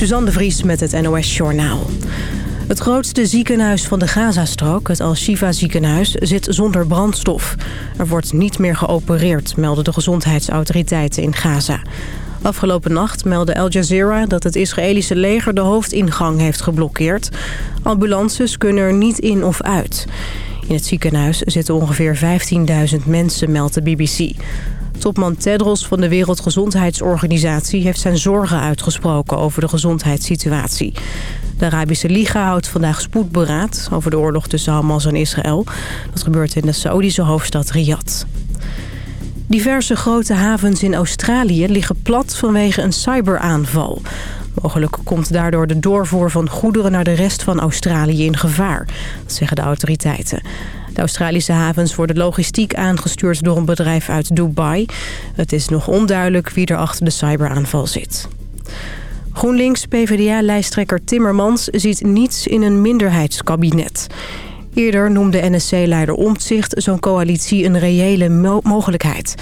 Suzanne de Vries met het NOS Journaal. Het grootste ziekenhuis van de Gazastrook, het Al-Shifa ziekenhuis, zit zonder brandstof. Er wordt niet meer geopereerd, melden de gezondheidsautoriteiten in Gaza. Afgelopen nacht meldde Al Jazeera dat het Israëlische leger de hoofdingang heeft geblokkeerd. Ambulances kunnen er niet in of uit. In het ziekenhuis zitten ongeveer 15.000 mensen, meldt de BBC. Topman Tedros van de Wereldgezondheidsorganisatie heeft zijn zorgen uitgesproken over de gezondheidssituatie. De Arabische Liga houdt vandaag spoedberaad over de oorlog tussen Hamas en Israël. Dat gebeurt in de Saoedische hoofdstad Riyadh. Diverse grote havens in Australië liggen plat vanwege een cyberaanval. Mogelijk komt daardoor de doorvoer van goederen naar de rest van Australië in gevaar. Zeggen de autoriteiten. De Australische havens worden logistiek aangestuurd door een bedrijf uit Dubai. Het is nog onduidelijk wie er achter de cyberaanval zit. GroenLinks-PVDA-lijsttrekker Timmermans ziet niets in een minderheidskabinet. Eerder noemde NSC-leider Omtzigt zo'n coalitie een reële mogelijkheid.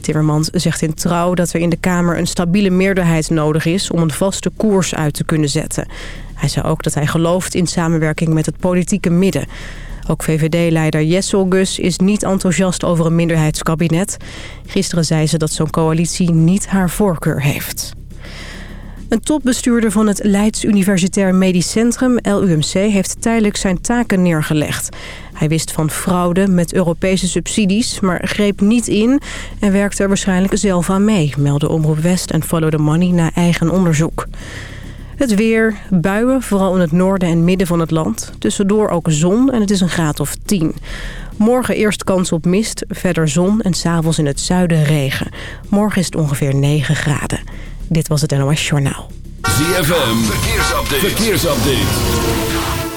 Timmermans zegt in trouw dat er in de Kamer een stabiele meerderheid nodig is... om een vaste koers uit te kunnen zetten. Hij zei ook dat hij gelooft in samenwerking met het politieke midden. Ook VVD-leider Jessel Gus is niet enthousiast over een minderheidskabinet. Gisteren zei ze dat zo'n coalitie niet haar voorkeur heeft. Een topbestuurder van het Leids Universitair Medisch Centrum, LUMC, heeft tijdelijk zijn taken neergelegd. Hij wist van fraude met Europese subsidies, maar greep niet in en werkte er waarschijnlijk zelf aan mee, melden Omroep West en Follow the Money na eigen onderzoek. Het weer, buien, vooral in het noorden en midden van het land. Tussendoor ook zon en het is een graad of 10. Morgen eerst kans op mist, verder zon en s'avonds in het zuiden regen. Morgen is het ongeveer 9 graden. Dit was het NOS Journaal. ZFM, verkeersupdate. verkeersupdate.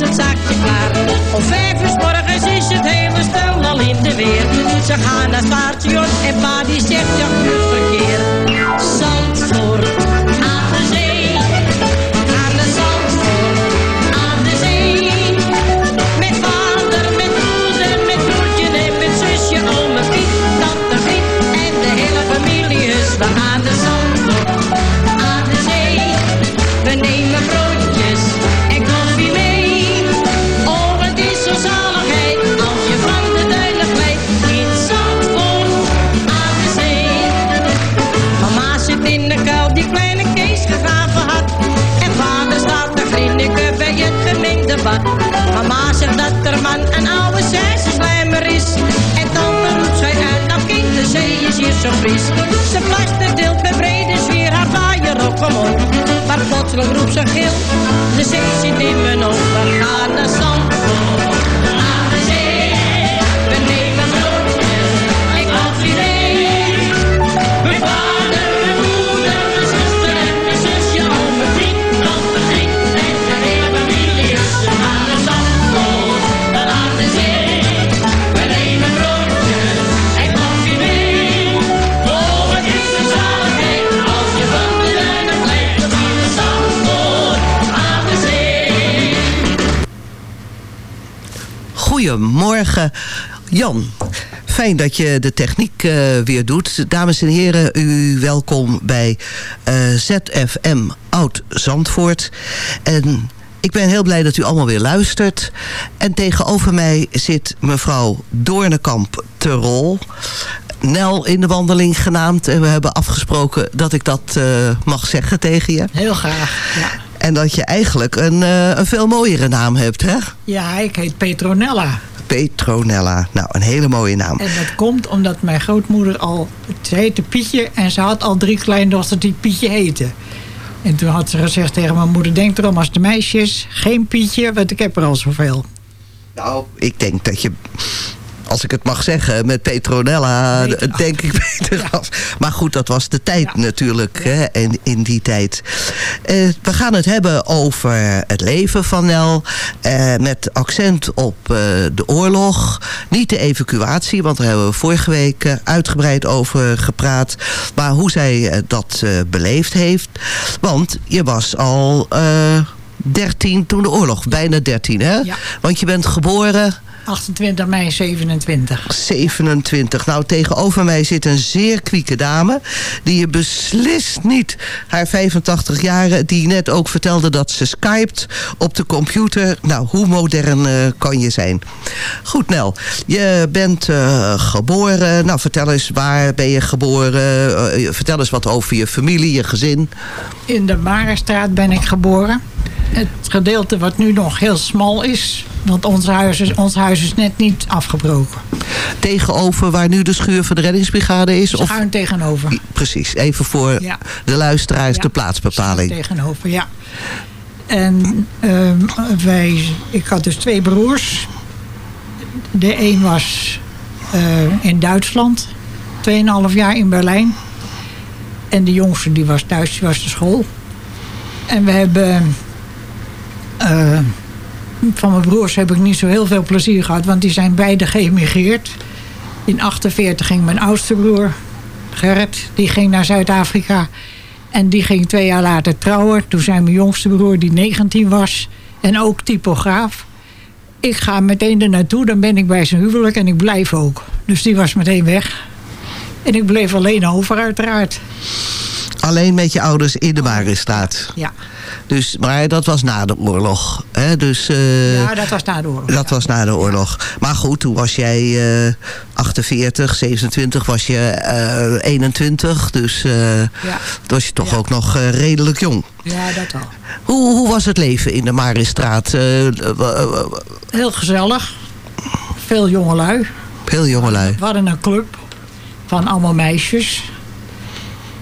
is het zaakje klaar. Om vijf uur morgens is het hele stel al in de weer. Ze gaan naar het en pa die zegt ja, verkeer. Mama zegt dat er man een oude slijmer is. En tante roept zij uit, nou kind, de zee is hier zo fris. Ze plaster deelt met brede zwier haar vaaier op omhoog. Maar plotseling roept ze gil, de zee zit in mijn. We gaan naar zand. Jan. Fijn dat je de techniek uh, weer doet. Dames en heren, u welkom bij uh, eh, ZFM Oud Zandvoort. En ik ben heel blij dat u allemaal weer luistert. En tegenover mij zit mevrouw Doornekamp Terol. Nel in de wandeling genaamd. En we hebben afgesproken dat ik dat uh, mag zeggen tegen je. Heel graag, ja. En dat je eigenlijk een, een veel mooiere naam hebt, hè? Ja, ik heet Petronella. Petronella. Nou, een hele mooie naam. En dat komt omdat mijn grootmoeder al... Ze heette Pietje en ze had al drie kleindochters die Pietje heten. En toen had ze gezegd tegen mijn moeder... Denk erom als de meisjes, geen Pietje, want ik heb er al zoveel. Nou, ik denk dat je als ik het mag zeggen, met Petronella Beter denk ik beter af. Maar goed, dat was de tijd natuurlijk Hè, in, in die tijd. Eh, we gaan het hebben over het leven van Nel. eh, met accent op eh, de oorlog. Niet de evacuatie, want daar hebben we vorige week uitgebreid over gepraat. Maar hoe zij dat beleefd heeft. Want je was al... eh 13 toen de oorlog, bijna 13 hè? Ja. Want je bent geboren 28 mei 27. 27. Nou, tegenover mij zit een zeer kwieke dame... die je beslist niet haar 85 jaren... die net ook vertelde dat ze skypt op de computer. Nou, hoe modern eh, kan je zijn? Goed, Nel. Je bent eh, geboren. Nou, vertel eens, waar ben je geboren? Eh, vertel eens wat over je familie, je gezin. In de Marenstraat ben ik geboren. Het gedeelte wat nu nog heel smal is. Want ons huis is, ons huis is net niet afgebroken. Tegenover waar nu de schuur van de reddingsbrigade is? Of, Schuin tegenover. precies, even voor Ja. de luisteraars Ja, de plaatsbepaling. schuin tegenover, ja. En ehm, wij, ik had dus twee broers. De een was eh, in Duitsland. 2,5 jaar in Berlijn. En de jongste die was thuis, die was de school. En we hebben... eh, van mijn broers heb ik niet zo heel veel plezier gehad. Want die zijn beide geëmigreerd. In 48 ging mijn oudste broer, Gerrit, die ging naar Zuid-Afrika. En die ging twee jaar later trouwen. Toen zei mijn jongste broer, die 19 was, en ook typograaf. Ik ga meteen er naartoe, dan ben ik bij zijn huwelijk en ik blijf ook. Dus die was meteen weg. En ik bleef alleen over, uiteraard. Alleen met je ouders in de Marenstraat. Ja, Dus, maar dat was na de oorlog. Hè? Dus, eh, ja dat was na de oorlog. dat was na de oorlog. Maar goed, toen was jij eh 48, 27, was je eh 21. Dus eh Ja. toen was je toch Ja. ook nog eh, redelijk jong. Ja, dat al. Hoe, hoe was het leven in de Marenstraat? Eh, eh, eh, Heel gezellig. Veel jongelui. heel jongelui. We hadden een club van allemaal meisjes.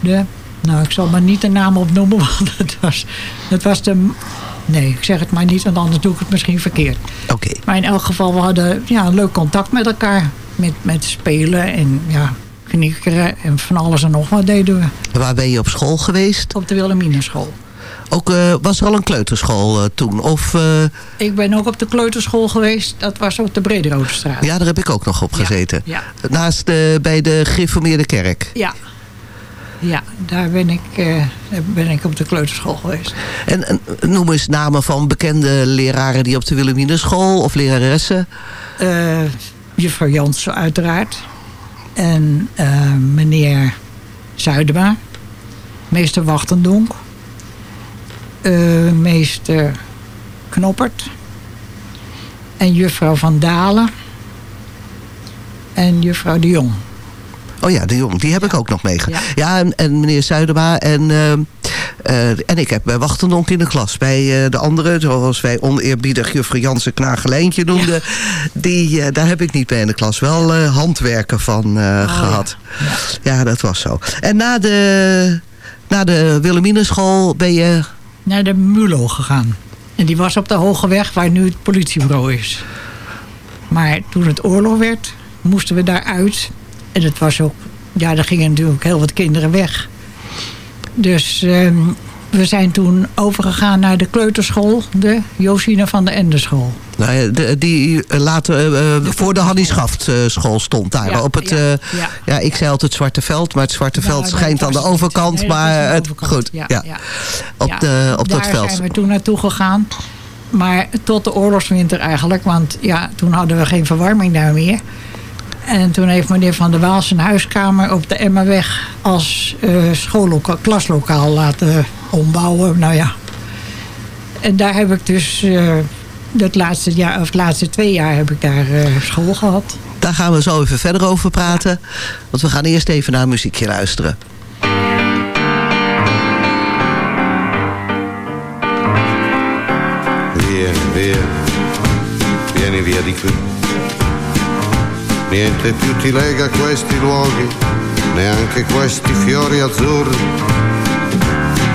De, nou, ik zal maar niet de naam opnoemen, want het was, het was de... Nee, ik zeg het maar niet, want anders doe ik het misschien verkeerd. Oké. Maar in elk geval, we hadden ja, leuk contact met elkaar. Met, met spelen en ja, knikkeren en van alles en nog wat deden we. Waar ben je op school geweest? Op de Wilhelminenschool. Ook, eh, was er al een kleuterschool eh, toen? Of, eh, Ik ben ook op de kleuterschool geweest. Dat was op de Brederodestraat. ja, daar heb ik ook nog op Ja, gezeten. ja. Naast de, bij de gereformeerde kerk. Ja. Ja, daar ben ik, ben ik op de kleuterschool geweest. En, en noem eens namen van bekende leraren die op de Wilhelminenschool of leraressen. Juffrouw Jansen uiteraard. En meneer Zuidema. Meester Wachtendonk. Eh, meester Knoppert. En juffrouw Van Dalen. En juffrouw de Jong. Oh ja, de jong, die heb ik ook nog meegemaakt. Ja. Ja, en, en meneer Zuidema en, ehm, eh, en ik heb bij Wachtendonk in de klas. Bij eh, de andere, zoals wij oneerbiedig juffrouw Jansen Knageleintje noemden. Die, eh, daar heb ik niet bij in de klas. Wel eh, handwerken van eh, gehad. Ja. dat was zo. En na de, na de Wilhelminenschool ben je... Naar de Mulo gegaan. En die was op de Hoge Weg waar nu het politiebureau is. Maar toen het oorlog werd, moesten we daaruit. En het was ook... Ja, daar gingen natuurlijk heel wat kinderen weg. Dus ehm, we zijn toen overgegaan naar de kleuterschool. De Josine van de Endeschool. Nou ja, de- die eh, later eh, eh, voor de Hannie Schaft school stond daar. Ja, op het, ja, ja. ja, ik zei altijd Zwarte Veld, maar het Zwarte Veld Nou, schijnt dat aan de overkant. Nee, maar het, overkant. goed, ja, Op, de, op dat daar veld. zijn we toen naartoe gegaan. Maar tot de oorlogswinter eigenlijk. Want ja, toen hadden we geen verwarming daar meer. En toen heeft meneer Van der Waal zijn huiskamer op de Emmerweg als eh schoollokaal, klaslokaal laten ombouwen. Nou ja. En daar heb ik dus eh het laatste jaar, of de laatste twee jaar heb ik daar eh, school gehad. Daar gaan we zo even verder over praten. Want we gaan eerst even naar een muziekje luisteren. Vieni, via, vieni via di qui. Niente più ti lega questi luoghi, neanche questi fiori azzurri.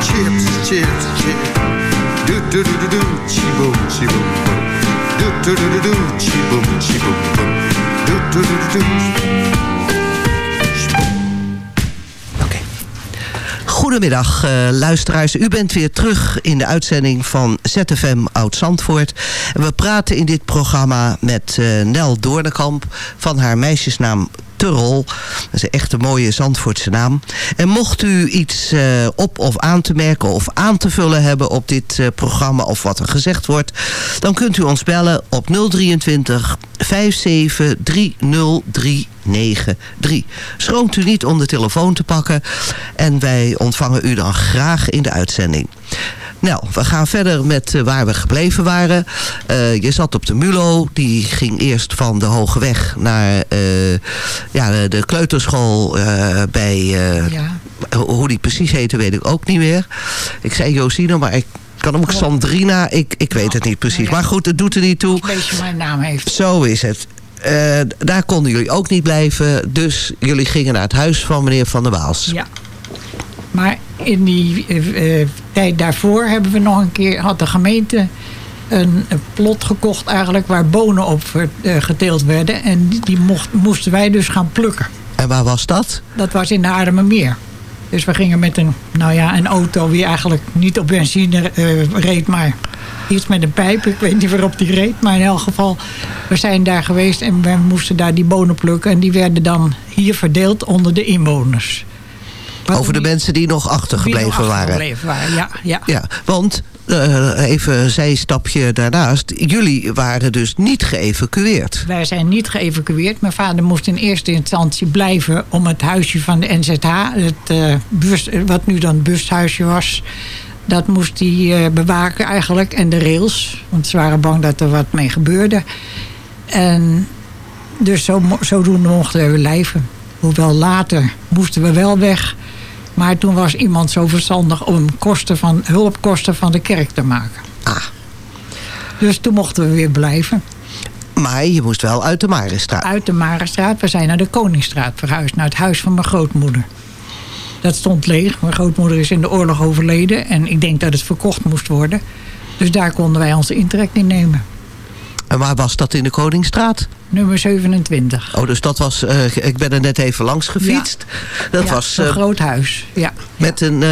Chips, chips, chips. Goedemiddag luisteraars. U bent weer terug in de uitzending van ZFM Oud-Zandvoort. We praten in dit programma met eh, Nel Doornekamp van haar meisjesnaam Turrel. Dat is een mooie Zandvoortse naam. En mocht u iets eh, op of aan te merken of aan te vullen hebben op dit eh, programma of wat er gezegd wordt, dan kunt u ons bellen op 023 57 30393. Schroomt u niet om de telefoon te pakken en wij ontvangen u dan graag in de uitzending. Nou, we gaan verder met eh, waar we gebleven waren. Eh, je zat op de Mulo. Die ging eerst van de Hoge Weg naar eh, ja, de, de kleuterschool bij... Ja. Hoe die precies heette, weet ik ook niet meer. Ik zei Josine, maar ik kan ook Sandrina. Ik, ik weet het niet precies. Maar goed, het doet er niet toe. Een beetje mijn naam heeft. Zo is het. Daar konden jullie ook niet blijven. Dus jullie gingen naar het huis van meneer Van der Waals. Ja. Maar in die eh, eh, tijd daarvoor hebben we nog een keer, had de gemeente een, een plot gekocht eigenlijk waar bonen op eh, geteeld werden. En die, die mocht, moesten wij dus gaan plukken. En waar was dat? Dat was in de Aardemermeer. Dus we gingen met een, nou ja, een auto die eigenlijk niet op benzine reed, maar iets met een pijp. Ik weet niet waarop die reed, maar in elk geval, we zijn daar geweest en we moesten daar die bonen plukken. En die werden dan hier verdeeld onder de inwoners. Over de mensen die nog die achtergebleven nog waren. achtergebleven waren. Ja, ja. Ja, want eh, even een zijstapje daarnaast. Jullie waren dus niet geëvacueerd. Wij zijn niet geëvacueerd. Mijn vader moest in eerste instantie blijven om het huisje van de NZH, het, eh, bus, wat nu dan het bushuisje was, dat moest hij eh, bewaken eigenlijk. En de rails, want ze waren bang dat er wat mee gebeurde. En dus zo, zodoende mochten we blijven. Hoewel later moesten we wel weg. Maar toen was iemand zo verstandig om kosten van, hulpkosten van de kerk te maken. Ah, Dus toen mochten we weer blijven. maar je moest wel uit de Marenstraat. uit de Marenstraat. We zijn naar de Koningsstraat verhuisd. Naar het huis van mijn grootmoeder. Dat stond leeg. Mijn grootmoeder is in de oorlog overleden. En ik denk dat het verkocht moest worden. Dus daar konden wij onze intrek in nemen. En waar was dat in de Koningsstraat? Nummer 27. Oh, dus dat was... eh, ik ben er net even langs gefietst. Dat Ja, was een eh, groot huis. Ja. met een eh,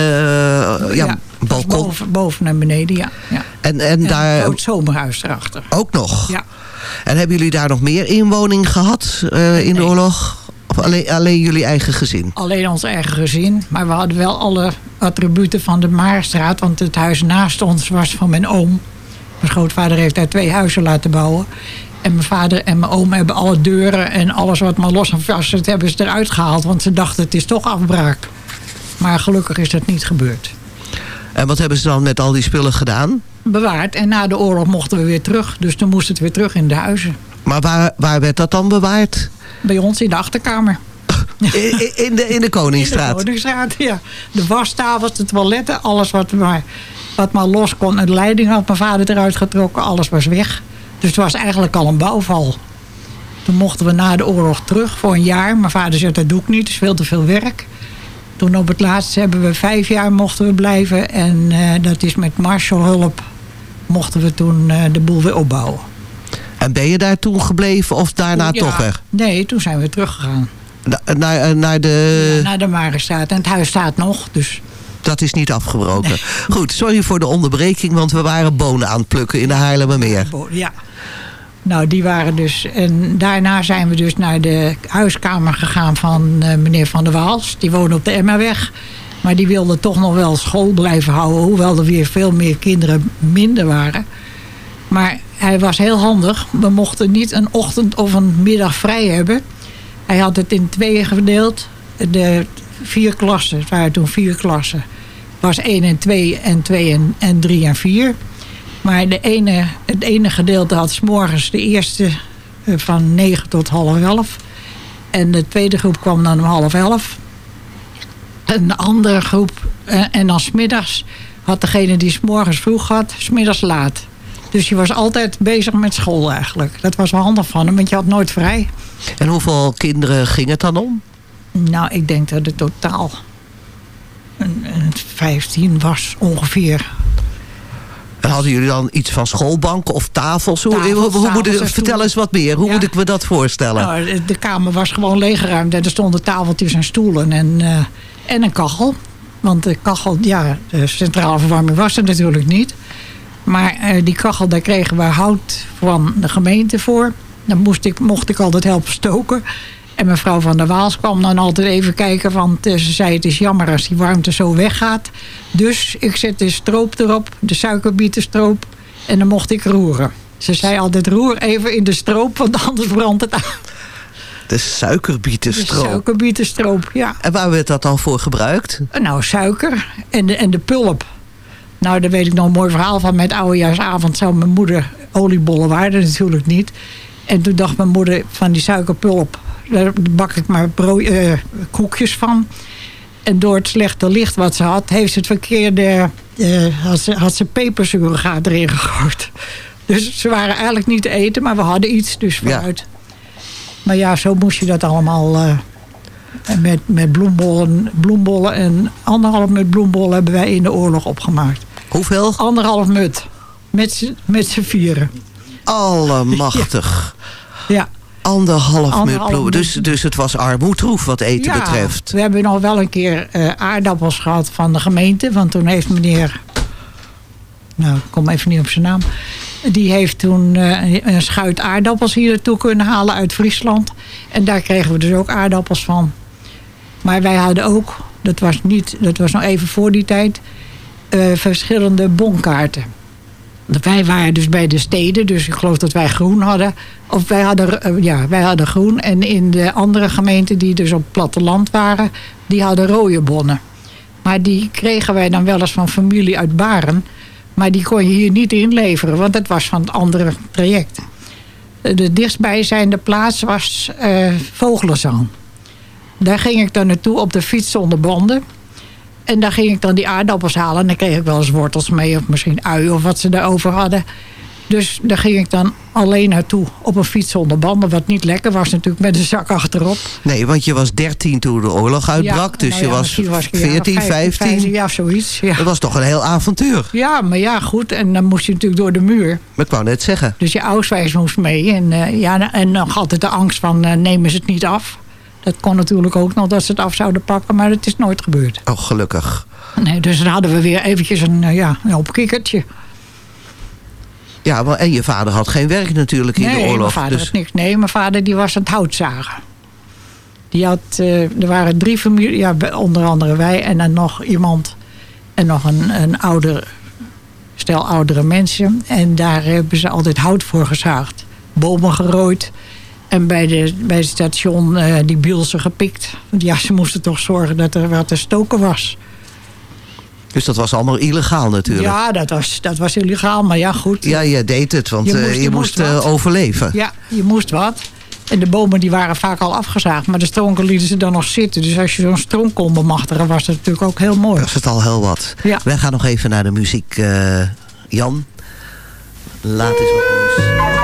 ja, dat balkon. Boven, boven naar beneden, ja. ja. En, en En een daar groot zomerhuis erachter. ook nog. Ja. En hebben jullie daar nog meer inwoning gehad eh, in de oorlog? Of alleen, alleen jullie eigen gezin? Alleen ons eigen gezin. Maar we hadden wel alle attributen van de Maarstraat. Want het huis naast ons was van mijn oom. Mijn grootvader heeft daar twee huizen laten bouwen. En mijn vader en mijn oom hebben alle deuren en alles wat maar los en vast zit, hebben ze eruit gehaald. Want ze dachten het is toch afbraak. Maar gelukkig is dat niet gebeurd. En wat hebben ze dan met al die spullen gedaan? Bewaard. En na de oorlog mochten we weer terug. Dus toen moest het weer terug in de huizen. Maar waar, waar werd dat dan bewaard? Bij ons in de achterkamer. In, de, in de Koningsstraat? In de Koningsstraat, ja. De wastafels, de toiletten, alles wat maar, wat maar los kon. En de leiding had mijn vader eruit getrokken, alles was weg. Dus het was eigenlijk al een bouwval. Toen mochten we na de oorlog terug voor een jaar. Mijn vader zei, dat doe ik niet, het is veel te veel werk. Toen op het laatst hebben we vijf jaar mochten we blijven. En eh, dat is met Marshallhulp mochten we toen eh, de boel weer opbouwen. En ben je daar toen gebleven of daarna Ja. toch weg? Nee, toen zijn we teruggegaan. Na- Naar, eh, naar de... naar de Marenstraat. En het huis staat nog, dus... Dat is niet afgebroken. Goed, sorry voor de onderbreking, want we waren bonen aan het plukken in de Haarlemmermeer. Ja. Nou, die waren dus... En daarna zijn we dus naar de huiskamer gegaan van eh, meneer Van der Waals. Die woonde op de Emmaweg. Maar die wilde toch nog wel school blijven houden. Hoewel er weer veel meer kinderen minder waren. Maar hij was heel handig. We mochten niet een ochtend of een middag vrij hebben. Hij had het in tweeën verdeeld. De vier klassen, het waren toen vier klassen. Was 1 en 2 en 2 en, en 3 en 4. Maar de ene, het ene gedeelte had 's morgens de eerste eh, van 9 tot half 11. En de tweede groep kwam dan om half 11. En de andere groep, eh, en dan smiddags had degene die 's morgens vroeg had, smiddags laat. Dus je was altijd bezig met school eigenlijk. Dat was wel handig van hem, want je had nooit vrij. En hoeveel kinderen ging het dan om? Nou, ik denk dat het totaal een, een 15 was ongeveer. En hadden jullie dan iets van schoolbanken of tafels? Hoe, Tafels, hoe, hoe moet ik, tafels en vertel eens wat meer. Hoe Ja. moet ik me dat voorstellen? Nou, de- de kamer was gewoon leeggeruimd. En er stonden tafeltjes en stoelen en, eh, en een kachel. Want de kachel, ja, de centrale verwarming was er natuurlijk niet. Maar eh, die kachel, daar kregen we hout van de gemeente voor. Dan moest ik, mocht ik altijd helpen stoken. En mevrouw van der Waals kwam dan altijd even kijken. Want ze zei het is jammer als die warmte zo weggaat. Dus ik zet de stroop erop, de suikerbietensstroop. En dan mocht ik roeren. Ze zei altijd roer even in de stroop, want anders brandt het aan. De De suikerbietensstroop. suikerbietensstroop, ja. En waar werd dat dan voor gebruikt? Nou, suiker en de, en de pulp. Nou, daar weet ik nog een mooi verhaal van. Met oudejaarsavond zou mijn moeder... Oliebollen waren er natuurlijk niet. En toen dacht mijn moeder van die suikerpulp... daar bak ik maar brood, eh, koekjes van. En door het slechte licht wat ze had... heeft ze het verkeerde... eh, had, ze, had ze erin gegooid. Dus ze waren eigenlijk niet te eten, maar we hadden iets, dus Ja. vooruit. Maar ja, zo moest je dat allemaal... en met, met bloembollen, bloembollen en anderhalf mut bloembollen hebben wij in de oorlog opgemaakt. Hoeveel? Anderhalf mut. Met z'n- Met vieren. Allemachtig. Ja. Anderhalf Anderhalf Dus, dus het was armoedroef wat eten ja, betreft. We hebben nog wel een keer eh, aardappels gehad van de gemeente. Want toen heeft meneer... Nou, ik kom even niet op zijn naam. Die heeft toen eh, een schuit aardappels hier naartoe kunnen halen uit Friesland. En daar kregen we dus ook aardappels van. Maar wij hadden ook, dat was, niet, dat was nog even voor die tijd, eh, verschillende bonkaarten. Wij waren dus bij de steden, dus ik geloof dat wij groen hadden. Of wij hadden, eh, ja, wij hadden groen. En in de andere gemeenten die dus op het platteland waren, die hadden rode bonnen. Maar die kregen wij dan wel eens van familie uit Baren. Maar die kon je hier niet inleveren, want dat was van het andere traject. De dichtstbijzijnde plaats was Vogelenzang. Daar ging ik dan naartoe op de fiets zonder banden. En daar ging ik dan die aardappels halen. En dan kreeg ik wel eens wortels mee of misschien ui of wat ze daarover hadden. Dus daar ging ik dan alleen naartoe op een fiets zonder banden. Wat niet lekker was natuurlijk met een zak achterop. Nee, want je was 13 toen de oorlog uitbrak. Ja, dus nou je ja, was misschien was ik een jaar 14, of 15. Ja, zoiets. Ja. Dat was toch een heel avontuur. ja, maar ja, goed. En dan moest je natuurlijk door de muur. Maar ik wou net zeggen. Dus je auswijs moest mee. En, eh, ja, en nog altijd de angst van eh, nemen ze het niet af. Dat kon natuurlijk ook nog dat ze het af zouden pakken. Maar het is nooit gebeurd. Oh, gelukkig. Nee, dus dan hadden we weer eventjes een, eh, ja, een opkikkertje. Ja, maar, en je vader had geen werk natuurlijk in nee, de oorlog. mijn vader dus- had niks. Nee, mijn vader die was aan het houtzagen. Die had, eh, er waren drie families, ja, onder andere wij en dan nog iemand en nog een, een ouder, stel oudere mensen. En daar hebben ze altijd hout voor gezaagd. Bomen gerooid. En bij, de, bij het station eh, die bielsen gepikt. Want ja, ze moesten toch zorgen dat er wat te stoken was. Dus dat was allemaal illegaal natuurlijk. Ja, dat was, dat was illegaal, maar ja, goed. Ja, je deed het, want Je eh, moest- je je moest, moest eh, overleven. Ja, je moest wat. En de bomen die waren vaak al afgezaagd. Maar de stronken lieten ze dan nog zitten. Dus als je zo'n stronk kon bemachtigen, was dat natuurlijk ook heel mooi. Dat is het al heel wat. Ja. Wij gaan nog even naar de muziek. Jan, laat eens wat los.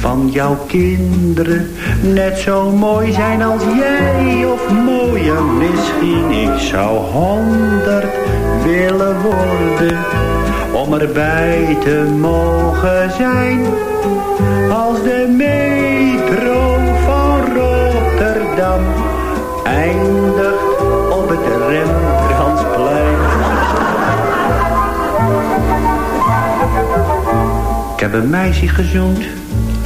van jouw kinderen net zo mooi zijn als jij of mooier misschien. Ik zou honderd willen worden om erbij te mogen zijn als de metro van Rotterdam eindigt op het Rembrandtsplein. Ik heb een meisje gezoend,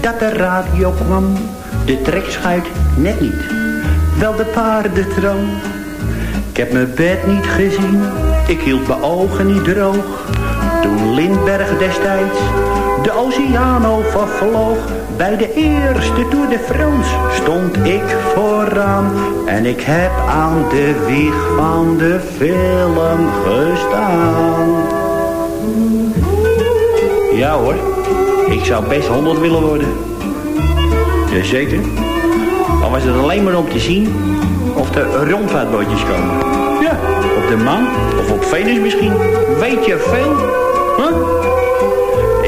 dat de radio kwam. De trekschuit net niet, wel de paardentram. Ik heb mijn bed niet gezien, ik hield mijn ogen niet droog. Toen Lindberg destijds de Oceaan overvloog. Bij de eerste Tour de France stond ik vooraan. En ik heb aan de wieg van de film gestaan. Ja hoor, ik zou best 100 willen worden. Jazeker. Al was het alleen maar om te zien of er rondvaartbootjes komen. Ja, op de maan of op Venus misschien. Weet je veel? Huh?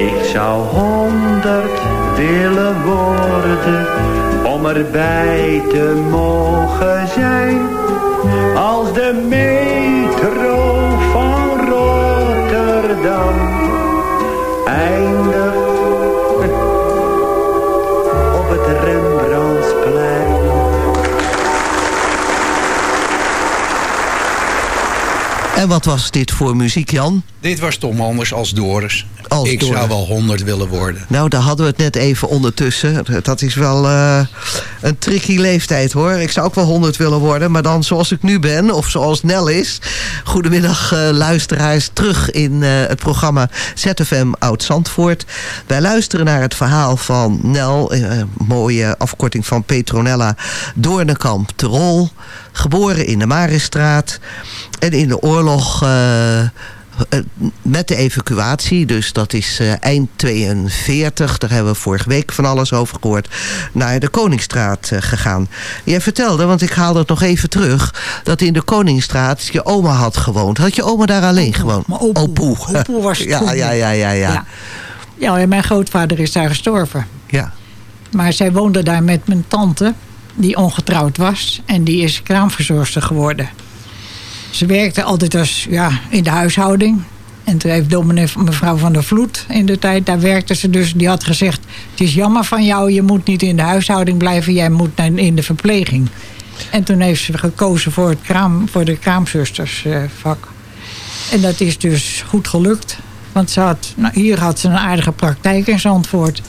Ik zou honderd willen worden om erbij te mogen zijn. Als de metro van Rotterdam eindigt het Rembrandtsplein. En wat was dit voor muziek, Jan? Dit was Tom Anders als Doris. Als ik zou wel 100 willen worden. Nou, daar hadden we het net even ondertussen. Dat is wel eh, een tricky leeftijd hoor. Ik zou ook wel 100 willen worden, maar dan zoals ik nu ben, of zoals Nel is. Goedemiddag eh, luisteraars, terug in eh, het programma ZFM Oud-Zandvoort. Wij luisteren naar het verhaal van Nel, mooie afkorting van Petronella Doornekamp Terol. Geboren in de Marisstraat en in de oorlog... eh, met de evacuatie, dus dat is eh, eind 42, daar hebben we vorige week van alles over gehoord, naar de Koningsstraat eh, gegaan. Jij vertelde, want ik haalde het nog even terug, dat in de Koningsstraat je oma had gewoond. Had je oma daar alleen gewoond? Mijn opoe. Opoe was ja, ja, ja, ja, ja. Ja. Ja, en mijn grootvader is daar gestorven. ja. Maar zij woonde daar met mijn tante, die ongetrouwd was. En die is kraamverzorgster geworden. Ze werkte altijd als, ja, in de huishouding. En toen heeft dominee mevrouw van der Vloed in de tijd, daar werkte ze dus. Die had gezegd, het is jammer van jou, je moet niet in de huishouding blijven. Jij moet in de verpleging. En toen heeft ze gekozen voor, het kraam, voor de kraamzustersvak. En dat is dus goed gelukt. Want ze had, nou, hier had ze een aardige praktijk in Zandvoort.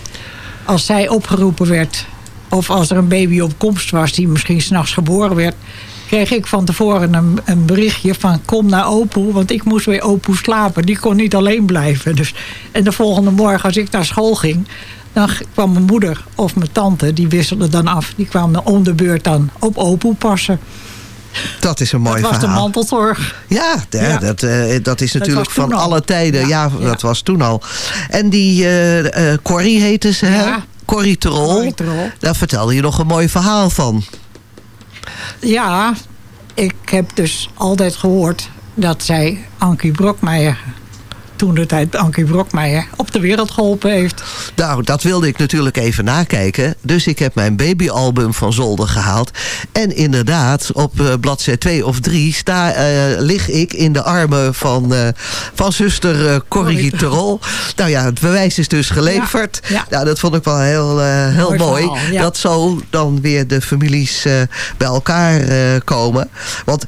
Als zij opgeroepen werd, of als er een baby op komst was... die misschien s'nachts geboren werd... kreeg ik van tevoren een, een berichtje van... kom naar Opoe, want ik moest bij Opoe slapen. Die kon niet alleen blijven. Dus, en de volgende morgen, als ik naar school ging... dan kwam mijn moeder of mijn tante, die wisselden dan af. Die kwamen om de beurt dan op Opoe passen. Dat is een mooi dat was de verhaal. mantelzorg. Ja. Dat, eh, dat is natuurlijk van al. alle tijden. Ja, Ja, dat was toen al. En die eh, Corrie heette ze, hè? Ja. Corrie Terol. Corrie Terol. Daar vertelde je nog een mooi verhaal van. Ja, ik heb dus altijd gehoord dat zij Ankie Brokmeijer, toen de tijd Ankie Brokmeijer, op de wereld geholpen heeft. Nou, dat wilde ik natuurlijk even nakijken. Dus ik heb mijn babyalbum van zolder gehaald. En inderdaad, op eh, bladzijde 2 of 3 sta, eh, lig ik in de armen van, eh, van zuster Corrie Terol. Nou ja, het bewijs is dus geleverd. Ja, ja. Nou, dat vond ik wel heel, heel Mooi mooi. verhaal, ja. Dat zo dan weer de families bij elkaar komen. Want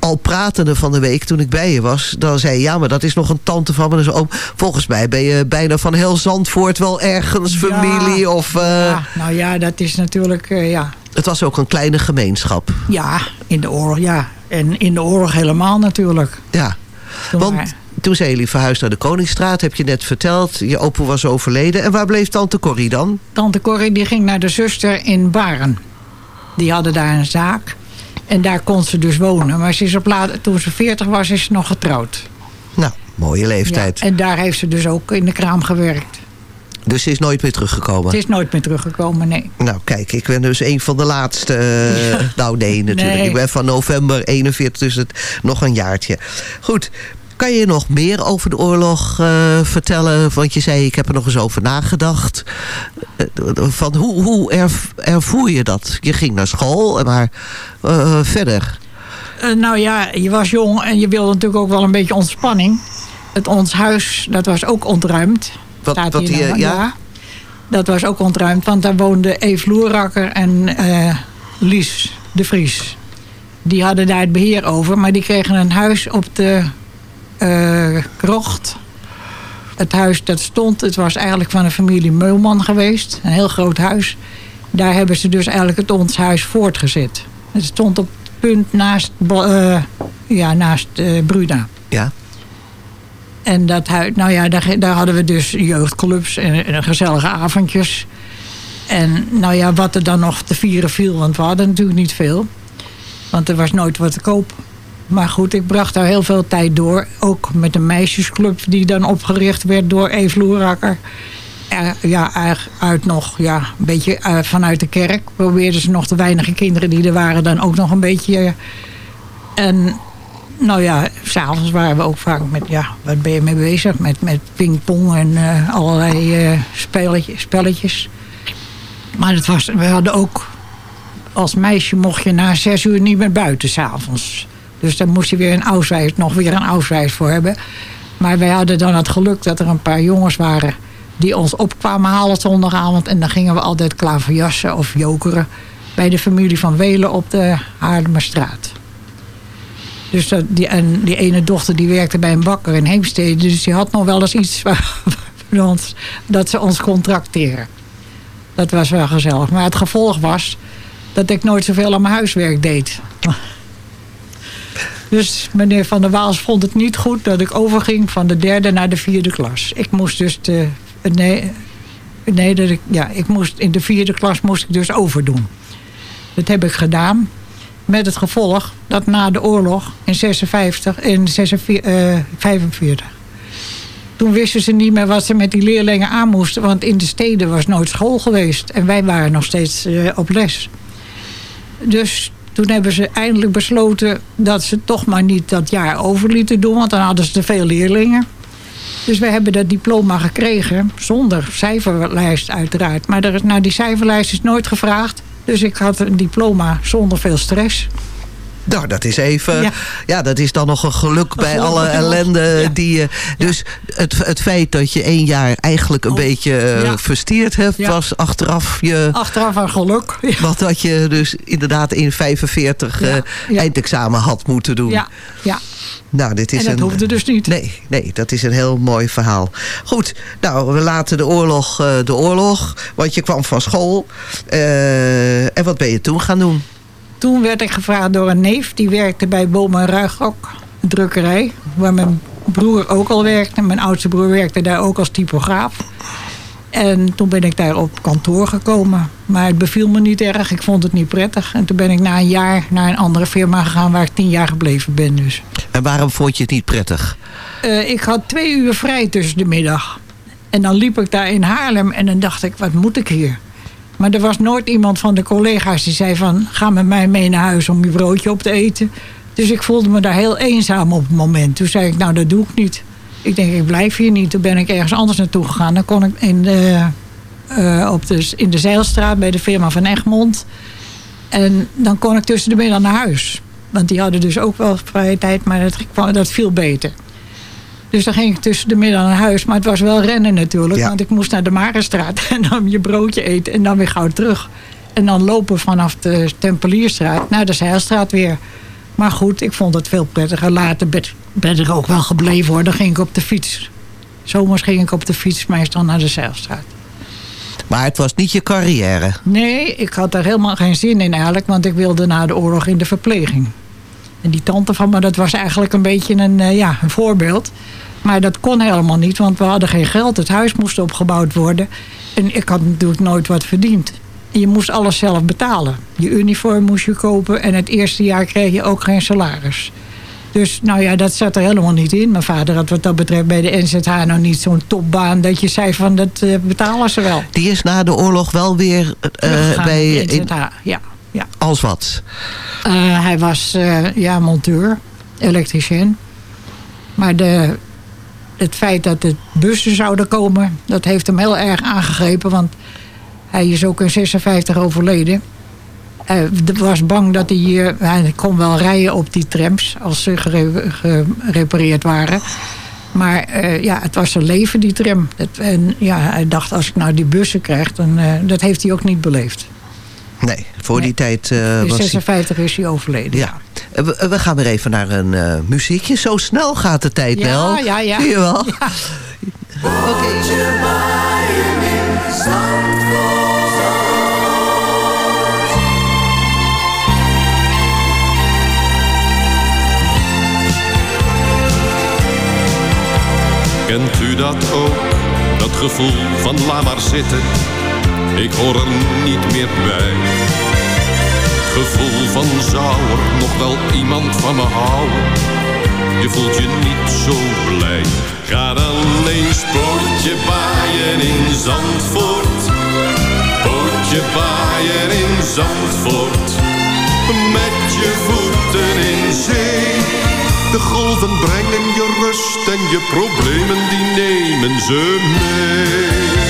al pratende van de week toen ik bij je was... dan zei je, ja, maar dat is nog een tante van me. Dus oom, volgens mij ben je bijna van heel Zandvoort wel ergens Ja. familie. Of, eh, Ja, nou ja, dat is natuurlijk, eh, ja. Het was ook een kleine gemeenschap. ja, in de oorlog, ja. En in de oorlog helemaal natuurlijk. Ja, Toen want toen zijn jullie verhuisd naar de Koningsstraat. Heb je net verteld. Je opa was overleden. En waar bleef tante Corrie dan? Tante Corrie die ging naar de zuster in Baren. Die hadden daar een zaak. En daar kon ze dus wonen. Maar ze is op toen ze 40 was, is ze nog getrouwd. Nou, mooie Ja, leeftijd. en daar heeft ze dus ook in de kraam gewerkt. Dus ze is nooit meer teruggekomen. Het is nooit meer teruggekomen, nee. Nou, kijk, ik ben dus een van de laatste. eh, Nou, nee, natuurlijk. Nee. Ik ben van november 41, dus het nog een jaartje. Goed. Kan je nog meer over de oorlog eh, vertellen? Want je zei, ik heb er nog eens over nagedacht. Eh, van hoe, hoe erv- ervoer je dat? Je ging naar school, maar eh, verder. Nou ja, je was jong en je wilde natuurlijk ook wel een beetje ontspanning. Het ons huis, dat was ook ontruimd. Wat- Staat wat hier ja? Dat was ook ontruimd, want daar woonden Eve Loerakker en Lies de Vries. Die hadden daar het beheer over, maar die kregen een huis op de eh, krocht. Het huis dat stond, het was eigenlijk van een familie Meulman geweest. Een heel groot huis. Daar hebben ze dus eigenlijk het ons huis voortgezet. Het stond op het punt naast, eh, ja, naast eh, Bruna. Ja. En dat huis, nou ja, daar, daar hadden we dus jeugdclubs en, en gezellige avondjes. En nou ja, wat er dan nog te vieren viel, want we hadden natuurlijk niet veel. Want er was nooit wat te koop. Maar goed, ik bracht daar heel veel tijd door. Ook met een meisjesclub die dan opgericht werd door Eve Loerakker. Er- ja, uit nog, ja, een beetje eh, vanuit de kerk. Probeerden ze nog de weinige kinderen die er waren dan ook nog een beetje... eh, en nou ja, s'avonds waren we ook vaak met, ja, wat ben je mee bezig? Met, met pingpong en eh, allerlei eh, spelletjes, spelletjes. Maar het was, we hadden ook, als meisje mocht je na zes uur niet meer buiten s'avonds. Dus daar moest je weer een auswijs, nog weer een auswijs voor hebben. Maar wij hadden dan het geluk dat er een paar jongens waren die ons opkwamen halen zondagavond. En dan gingen we altijd klaverjassen of jokeren bij de familie van Welen op de Haarlemmerstraat. Dus die, en die ene dochter die werkte bij een bakker in Heemstede. Dus die had nog wel eens iets waar ons, dat ze ons contracteren. Dat was wel gezellig. Maar het gevolg was dat ik nooit zoveel aan mijn huiswerk deed. Dus meneer Van der Waals vond het niet goed dat ik overging van de derde naar de vierde klas. Ik moest dus de. Nee, nee dat ja, ik moest, in de vierde klas moest ik dus overdoen. Dat heb ik gedaan. Met het gevolg dat na de oorlog in 56, in 46, eh, 45... Toen wisten ze niet meer wat ze met die leerlingen aan moesten. Want in de steden was nooit school geweest. En wij waren nog steeds eh, op les. Dus toen hebben ze eindelijk besloten dat ze toch maar niet dat jaar over lieten doen. Want dan hadden ze te veel leerlingen. Dus we hebben dat diploma gekregen. Zonder cijferlijst uiteraard. Maar er, naar die cijferlijst is nooit gevraagd. Dus ik had een diploma zonder veel stress. Nou, dat is even... Ja, Ja. dat is dan nog een geluk bij alle ellende ja. die je... Dus het, het feit dat je één jaar eigenlijk een Oh, beetje eh, versteerd hebt... Was achteraf je... Achteraf een geluk. Wat dat je dus inderdaad in 45 Ja, eh, eindexamen had moeten doen. Ja, ja. Nou, dit is en dat een... hoefde dus niet. Nee, nee, dat is een heel mooi verhaal. Goed, nou, we laten de oorlog eh, de oorlog. Want je kwam van school. Eh, en wat ben je toen gaan doen? Toen werd ik gevraagd door een neef. Die werkte bij Boom en Ruigrok, een drukkerij. Waar mijn broer ook al werkte. Mijn oudste broer werkte daar ook als typograaf. En toen ben ik daar op kantoor gekomen. Maar het beviel me niet erg. Ik vond het niet prettig. En toen ben ik na een jaar naar een andere firma gegaan... waar ik tien jaar gebleven ben dus. En waarom vond je het niet prettig? Eh, ik had twee uur vrij tussen de middag. En dan liep ik daar in Haarlem en dan dacht ik, wat moet ik hier? Maar er was nooit iemand van de collega's die zei van... ga met mij mee naar huis om je broodje op te eten. Dus ik voelde me daar heel eenzaam op het moment. Toen zei ik, nou dat doe ik niet. Ik denk, ik blijf hier niet. Toen ben ik ergens anders naartoe gegaan. Dan kon ik in de, eh, op de, in de Zeilstraat bij de firma van Egmond. En dan kon ik tussen de middag naar huis. Want die hadden dus ook wel vrije tijd, maar dat, dat viel beter. Dus dan ging ik tussen de middag naar huis. Maar het was wel rennen natuurlijk. Ja. Want ik moest naar de Marenstraat en dan je broodje eten. En dan weer gauw terug. En dan lopen vanaf de Tempelierstraat naar de Zeilstraat weer. Maar goed, ik vond het veel prettiger. Later ben, ik ook wel gebleven hoor. Dan ging ik op de fiets. Zomers ging ik op de fiets meestal naar de Zeilstraat. Maar het was niet je carrière. Nee, ik had daar helemaal geen zin in eigenlijk. Want ik wilde na de oorlog in de verpleging. En die tante van me, dat was eigenlijk een beetje een, eh, ja, een voorbeeld. Maar dat kon helemaal niet, want we hadden geen geld. Het huis moest opgebouwd worden. En ik had natuurlijk nooit wat verdiend. En je moest alles zelf betalen. Je uniform moest je kopen. En het eerste jaar kreeg je ook geen salaris. Dus nou ja, dat zat er helemaal niet in. Mijn vader had wat dat betreft bij de NZH nou niet zo'n topbaan... dat je zei van, dat eh, betalen ze wel. Die is na de oorlog wel weer Teruggegaan bij... in- NZH, ja. Ja. als wat? Eh, hij was eh, ja, monteur, elektricien. Maar de, het feit dat de bussen zouden komen, dat heeft hem heel erg aangegrepen. Want hij is ook in 56 overleden. Hij was bang dat hij, eh, hij kon wel rijden op die trams als ze gere- gerepareerd waren. Maar eh, ja, het was zijn leven, die tram. Het- en ja, hij dacht, als ik nou die bussen krijg, dan, eh, dat heeft hij ook niet beleefd. Nee, voor Nee. die tijd eh In was hij... 56 is hij overleden. Ja. Eh, We, we gaan weer even naar een eh, muziekje. Zo snel gaat de tijd Ja, wel. ja, ja. Zie je wel? Kent u dat ook? Dat gevoel van laat maar zitten. Ik hoor er niet meer bij. Gevoel van zou nog wel iemand van me houden. Je voelt je niet zo blij. Ga dan eens pootje baaien in Zandvoort. Pootje baaien in Zandvoort. Met je voeten in zee. De golven brengen je rust en je problemen die nemen ze mee.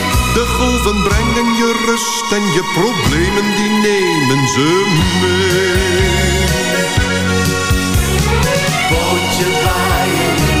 De golven brengen je rust en je problemen die nemen ze mee. Pootje baaien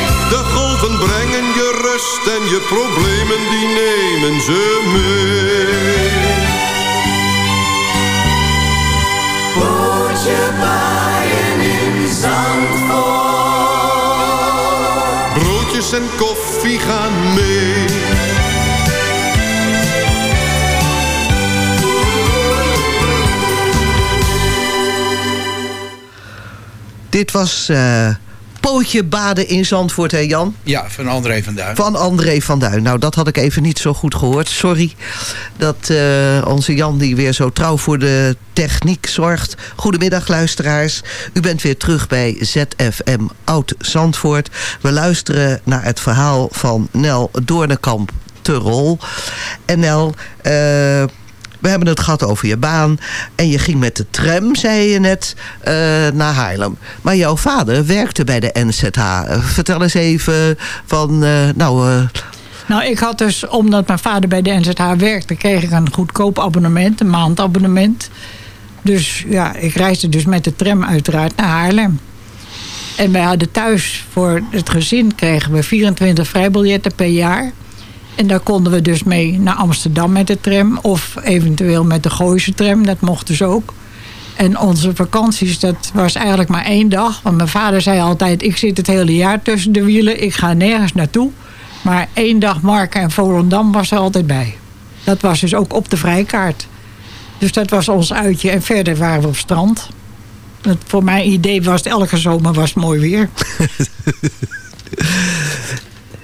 De golven brengen je rust en je problemen die nemen ze mee. Pootje baaien in Zandvoort. Broodjes en koffie gaan mee. Dit was eh, Pootje Baden in Zandvoort, hè Jan? Ja, van André van Duin. Van André van Duin. Nou, dat had ik even niet zo goed gehoord. Sorry dat eh, onze Jan, die weer zo trouw voor de techniek zorgt. Goedemiddag, luisteraars. U bent weer terug bij ZFM Oud Zandvoort. We luisteren naar het verhaal van Nel Doornekamp te rol. En Nel... eh, we hebben het gehad over je baan. En je ging met de tram, zei je net, eh, naar Haarlem. Maar jouw vader werkte bij de NZH. Vertel eens even van, eh, nou... eh, Nou, ik had dus, omdat mijn vader bij de NZH werkte... kreeg ik een goedkoop abonnement, een maandabonnement. Dus ja, ik reisde dus met de tram uiteraard naar Haarlem. En wij hadden thuis voor het gezin kregen we 24 vrijbiljetten per jaar. En daar konden we dus mee naar Amsterdam met de tram. Of eventueel met de Gooise tram, dat mocht dus ook. En onze vakanties, dat was eigenlijk maar één dag. Want mijn vader zei altijd, ik zit het hele jaar tussen de wielen. Ik ga nergens naartoe. Maar één dag Marken en Volendam was er altijd bij. Dat was dus ook op de vrijkaart. Dus dat was ons uitje. En verder waren we op strand. Voor mijn idee was het elke zomer was mooi weer.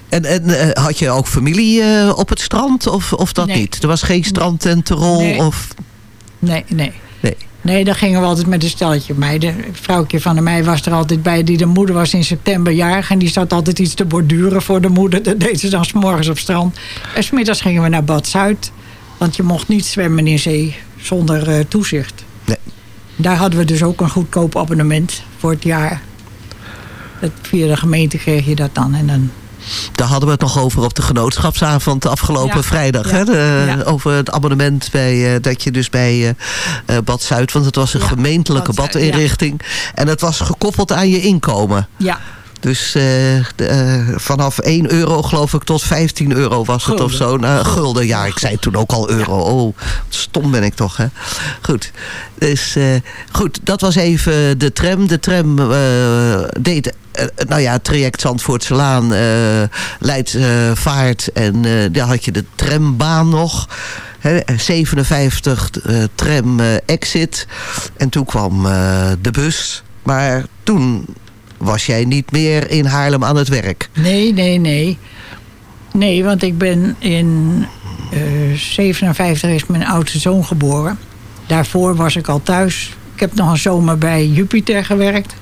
en en eh, had je ook familie eh, op het strand of, of dat Nee. niet? Er was geen strand en terol Nee. of... Nee, nee. Nee. Nee, daar gingen we altijd met een stelletje meiden. Een vrouwtje van de mij was er altijd bij. Die de moeder was in september jarig. En die zat altijd iets te borduren voor de moeder. Dat deed ze dan 's morgens op strand. En smiddags gingen we naar Bad Zuid. Want je mocht niet zwemmen in zee zonder eh, toezicht. Nee. Daar hadden we dus ook een goedkoop abonnement voor het jaar. Dat, via de gemeente kreeg je dat dan. En dan Daar hadden we het nog over op de genootschapsavond afgelopen Ja. vrijdag. Ja. Hè? De- Ja. Over het abonnement bij, eh, dat je dus bij eh, Bad Zuid... want het was een gemeentelijke Bad badinrichting. En het was gekoppeld aan je inkomen. ja, Dus de, vanaf 1 euro geloof ik tot 15 euro was het of zo. Nou, gulden, ja, ik zei toen ook al euro. Oh, stom ben ik toch, hè. Goed, dus goed, dat was even de tram. De tram deed, nou ja, het traject Zandvoortselaan, eh Leidt eh, Vaart. En eh, daar had je de trambaan nog. Hè, 57 eh, tram eh, exit. En toen kwam eh, de bus. Maar toen was jij niet meer in Haarlem aan het werk. Nee, nee, nee. Nee, want ik ben in eh 57 is mijn oudste zoon geboren. Daarvoor was ik al thuis. Ik heb nog een zomer bij Jupiter gewerkt.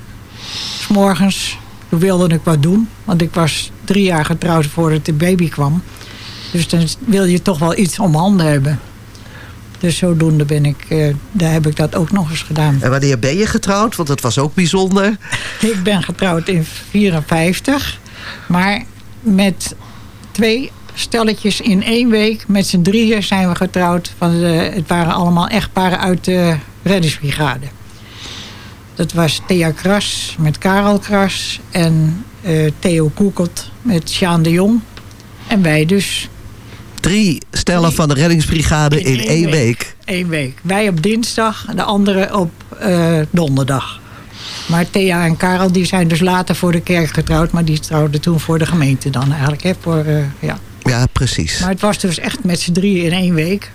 's morgens. Toen wilde ik wat doen. Want ik was drie jaar getrouwd voordat de baby kwam. Dus dan wil je toch wel iets om handen hebben. Dus zodoende ben ik, eh, daar heb ik dat ook nog eens gedaan. En wanneer ben je getrouwd? Want dat was ook bijzonder. Ik ben getrouwd in 54. Maar met twee stelletjes in één week. Met z'n drieën zijn we getrouwd. Van de, het waren allemaal echtparen uit de reddingsbrigade. Dat was Thea Kras met Karel Kras. En eh, Theo Koekelt met Sjaan de Jong. En wij dus Drie stellen van de reddingsbrigade in, één één week. Eén week. Wij op dinsdag, de anderen op eh, donderdag. Maar Thea en Karel die zijn dus later voor de kerk getrouwd. Maar die trouwden toen voor de gemeente dan eigenlijk. Hè, voor, eh, ja. Ja, precies. Maar het was dus echt met z'n drieën in één week.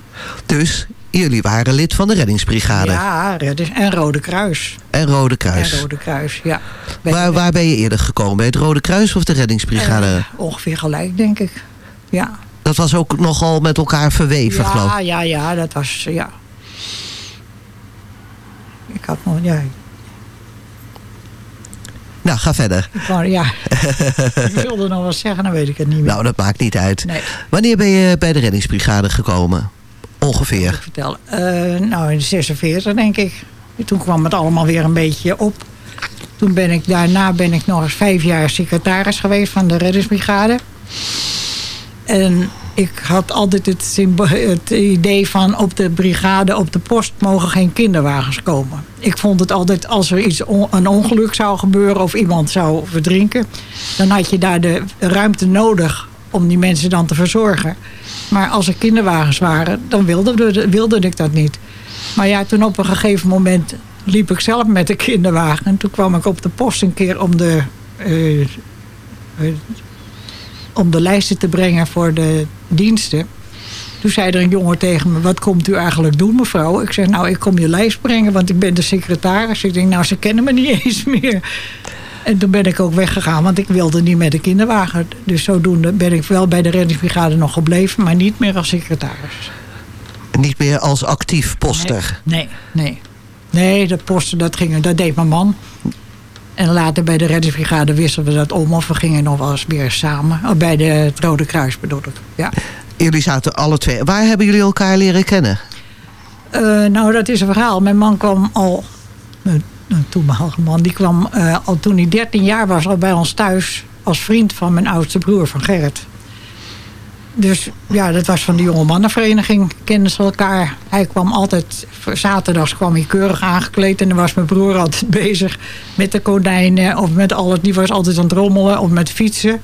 Dus jullie waren lid van de reddingsbrigade. Ja, redders- en Rode Kruis. En Rode Kruis. En Rode Kruis, ja. Waar, waar ben je eerder gekomen? Bij het Rode Kruis of de reddingsbrigade? eh, ongeveer gelijk, denk ik. Ja. dat was ook nogal met elkaar verweven, geloof ik. ja, ja, dat was, ja. Ik had nog, ja, Nou, ga verder. ja. ik wilde nog wat zeggen, dan weet ik het niet meer. Nou, dat maakt niet uit. Nee. Wanneer ben je bij de reddingsbrigade gekomen? Ongeveer? Vertellen. Uh, nou, in 46 denk ik. Toen kwam het allemaal weer een beetje op. Toen ben ik, daarna ben ik nog eens vijf jaar secretaris geweest van de reddingsbrigade. En ik had altijd het, het, idee van op de brigade, op de post mogen geen kinderwagens komen. Ik vond het altijd als er iets een ongeluk zou gebeuren of iemand zou verdrinken, dan had je daar de ruimte nodig om die mensen dan te verzorgen. Maar als er kinderwagens waren, dan wilde, wilde ik dat niet. Maar ja, toen op een gegeven moment liep ik zelf met de kinderwagen. En toen kwam ik op de post een keer om de, uh, om de lijsten te brengen voor de diensten. Toen zei er een jongen tegen me, wat komt u eigenlijk doen mevrouw? Ik zeg, nou ik kom je lijst brengen, want ik ben de secretaris. Ik denk, nou ze kennen me niet eens meer. En toen ben ik ook weggegaan, want ik wilde niet met de kinderwagen. Dus zodoende ben ik wel bij de reddingsbrigade nog gebleven, maar niet meer als secretaris. Niet meer als actief poster? Nee, nee. Nee, dat posten, dat, ging, dat deed mijn man. En later bij de reddingsbrigade wisselden we dat om. Of we gingen nog wel eens weer samen. Oh, bij de, het Rode Kruis bedoel ik. Ja. Jullie zaten alle twee. Waar hebben jullie elkaar leren kennen? Uh, nou, dat is een verhaal. Mijn man kwam al... Mijn toenmalige man, die kwam uh, al toen hij 13 jaar was... al bij ons thuis als vriend van mijn oudste broer, van Gerrit. Dus ja, dat was van de jonge mannenvereniging. Kenden ze elkaar. Hij kwam altijd, zaterdags kwam hij keurig aangekleed. En dan was mijn broer altijd bezig met de konijnen. Of met alles. Die was altijd aan het rommelen of met fietsen.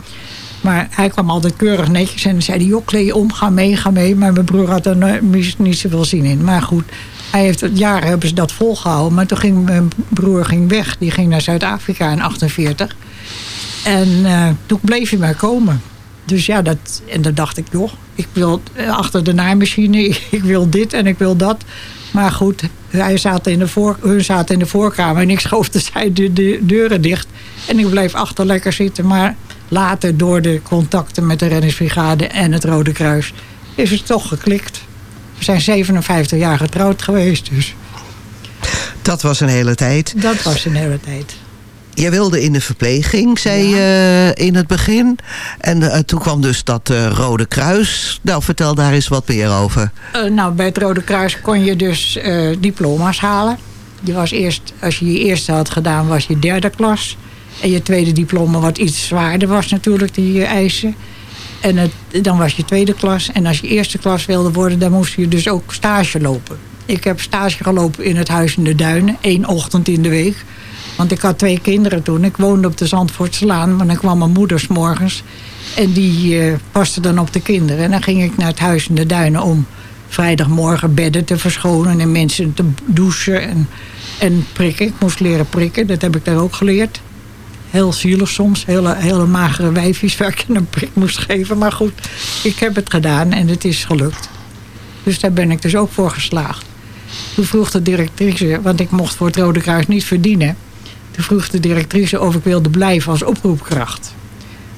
Maar hij kwam altijd keurig netjes. En dan zei hij, joh, kleed je om, ga mee, ga mee. Maar mijn broer had er niet zoveel zin in. Maar goed, hij heeft, jaren hebben ze dat volgehouden. Maar toen ging mijn broer ging weg. Die ging naar Zuid-Afrika in 48. En uh, toen bleef hij maar komen. Dus ja, dat, en dan dacht ik, joh, ik wil eh, achter de naaimachine, ik wil dit en ik wil dat. Maar goed, hij zat in de voor, hun zaten in de voorkamer en ik schoof de, de, de deuren dicht. En ik bleef achter lekker zitten. Maar later door de contacten met de reddingsbrigade en het Rode Kruis is het toch geklikt. We zijn 57 jaar getrouwd geweest, dus... Dat was een hele tijd. Dat was een hele tijd. Jij wilde in de verpleging, zei je in het begin. En uh, toen kwam dus dat uh, Rode Kruis. Nou, vertel daar eens wat meer over. Uh, nou, bij het Rode Kruis kon je dus diploma's halen. Je was eerst, als je je eerste had gedaan, was je derde klas. En je tweede diploma, wat iets zwaarder was natuurlijk, die eisen. En dan was je tweede klas. En als je eerste klas wilde worden, dan moest je dus ook stage lopen. Ik heb stage gelopen in het Huis in de Duinen. één ochtend in de week. Want ik had twee kinderen toen. Ik woonde op de Zandvoortslaan. Maar dan kwam mijn moeder morgens. En die uh, paste dan op de kinderen. En dan ging ik naar het huis in de duinen om vrijdagmorgen bedden te verschonen. En mensen te douchen en, en prikken. Ik moest leren prikken. Dat heb ik daar ook geleerd. Heel zielig soms. Hele, hele magere wijfjes waar ik een prik moest geven. Maar goed, ik heb het gedaan en het is gelukt. Dus daar ben ik dus ook voor geslaagd. Toen vroeg de directrice, want ik mocht voor het Rode Kruis niet verdienen. Toen vroeg de directrice of ik wilde blijven als oproepkracht.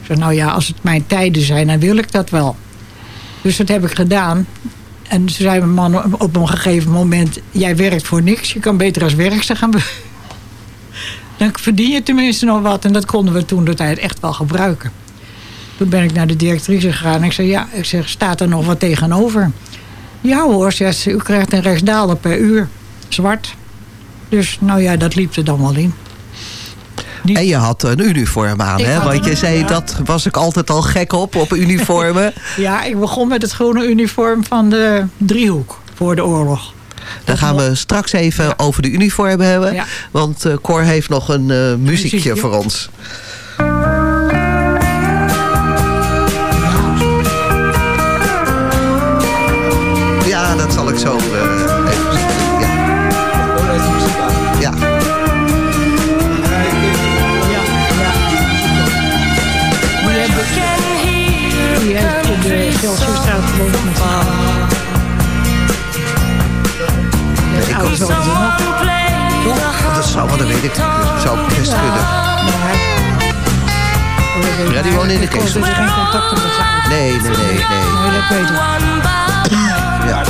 Ik zei, nou ja, als het mijn tijden zijn, dan wil ik dat wel. Dus dat heb ik gedaan. En toen zei mijn man op een gegeven moment... jij werkt voor niks, je kan beter als werkster gaan... dan verdien je tenminste nog wat. En dat konden we toen de tijd echt wel gebruiken. Toen ben ik naar de directrice gegaan en ik zei... ja, ik zeg, staat er nog wat tegenover? Ja hoor, zegt ze, u krijgt een rechtsdaalder per uur. Zwart. Dus nou ja, dat liep er dan wel in. En je had een uniform aan, hè? Want je zei, dat was ik altijd al gek op, op uniformen. ja, ik begon met het groene uniform van de driehoek voor de oorlog. Daar gaan we straks even over de uniformen hebben. Want uh, Cor heeft nog een uh, muziekje, voor ons. Ja, dat zal ik zo uh, ik ook zo nog. Dat zou, dat weet ik. Dat zou best kunnen. Ja, die wonen in de Keesel. Dus geen contact met Nee, nee, nee, nee. Nee, dat weet ik. Ja.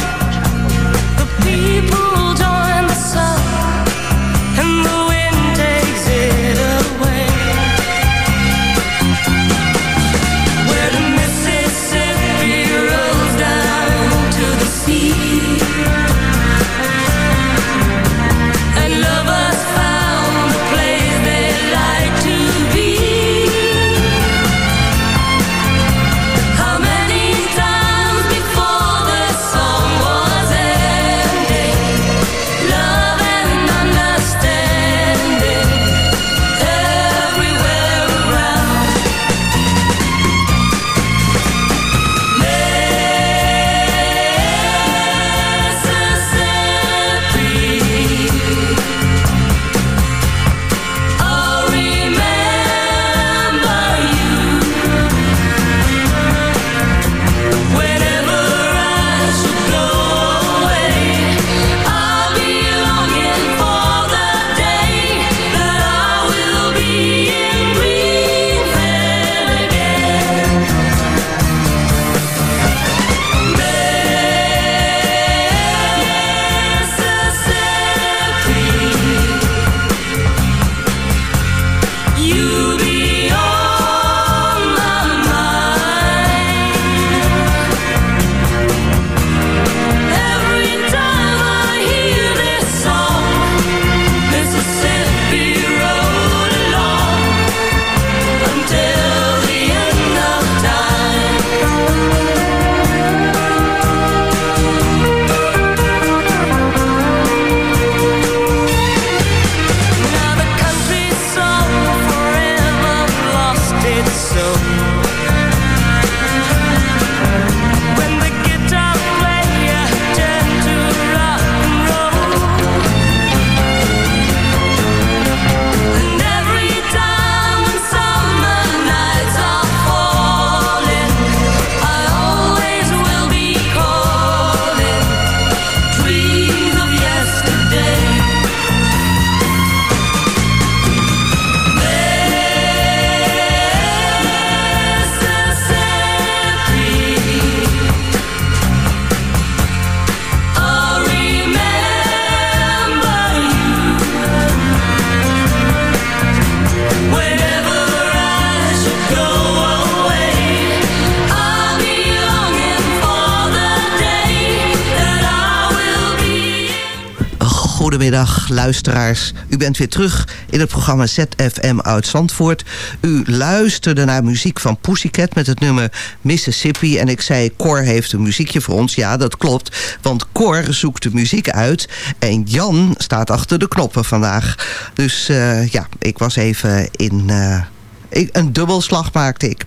Goedemiddag luisteraars. U bent weer terug in het programma ZFM uit Zandvoort. U luisterde naar muziek van Pussycat met het nummer Mississippi. En ik zei, Cor heeft een muziekje voor ons. Ja, dat klopt. Want Cor zoekt de muziek uit. En Jan staat achter de knoppen vandaag. Dus uh, ja, ik was even in... Uh, ik, een dubbelslag maakte ik.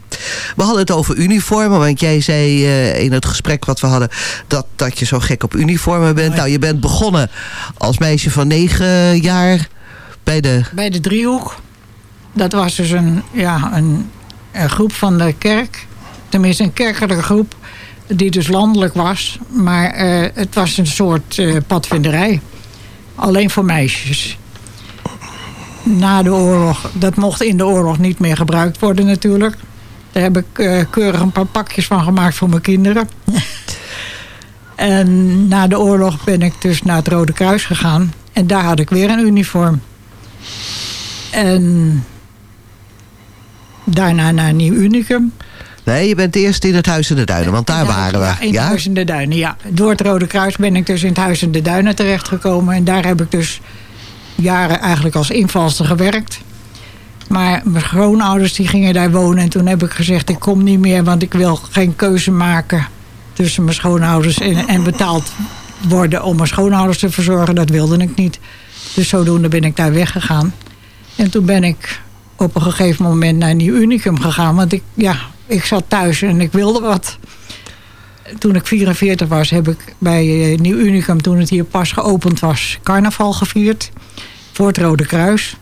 We hadden het over uniformen, want jij zei uh, in het gesprek wat we hadden... Dat, dat je zo gek op uniformen bent. Nou, je bent begonnen als meisje van negen jaar bij de... Bij de driehoek. Dat was dus een, ja, een, een groep van de kerk. Tenminste, een kerkelijke groep die dus landelijk was. Maar uh, het was een soort uh, padvinderij. Alleen voor meisjes na de oorlog, dat mocht in de oorlog niet meer gebruikt worden natuurlijk. Daar heb ik uh, keurig een paar pakjes van gemaakt voor mijn kinderen. en na de oorlog ben ik dus naar het Rode Kruis gegaan. En daar had ik weer een uniform. En daarna naar Nieuw Unicum. Nee, je bent eerst in het Huis in de Duinen, want daar waren we. Ja, in het Huis in de Duinen, ja. Door het Rode Kruis ben ik dus in het Huis in de Duinen terechtgekomen. En daar heb ik dus jaren eigenlijk als invalster gewerkt. Maar mijn schoonouders die gingen daar wonen. En toen heb ik gezegd, ik kom niet meer, want ik wil geen keuze maken tussen mijn schoonouders en, en betaald worden om mijn schoonouders te verzorgen. Dat wilde ik niet. Dus zodoende ben ik daar weggegaan. En toen ben ik op een gegeven moment naar Nieuw Unicum gegaan. Want ik, ja, ik zat thuis en ik wilde wat. Toen ik 44 was, heb ik bij Nieuw Unicum, toen het hier pas geopend was, carnaval gevierd. Voor het Rode Kruis.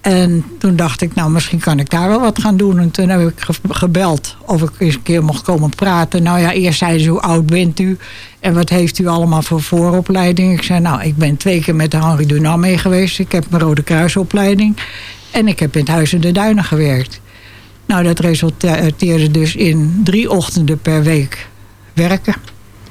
En toen dacht ik, nou misschien kan ik daar wel wat gaan doen. En toen heb ik gebeld of ik eens een keer mocht komen praten. Nou ja, eerst zeiden ze, hoe oud bent u? En wat heeft u allemaal voor vooropleiding? Ik zei, nou, ik ben twee keer met de Henri Dunant mee geweest. Ik heb mijn Rode Kruisopleiding. En ik heb in het Huis in de Duinen gewerkt. Nou, dat resulteerde dus in drie ochtenden per week werken.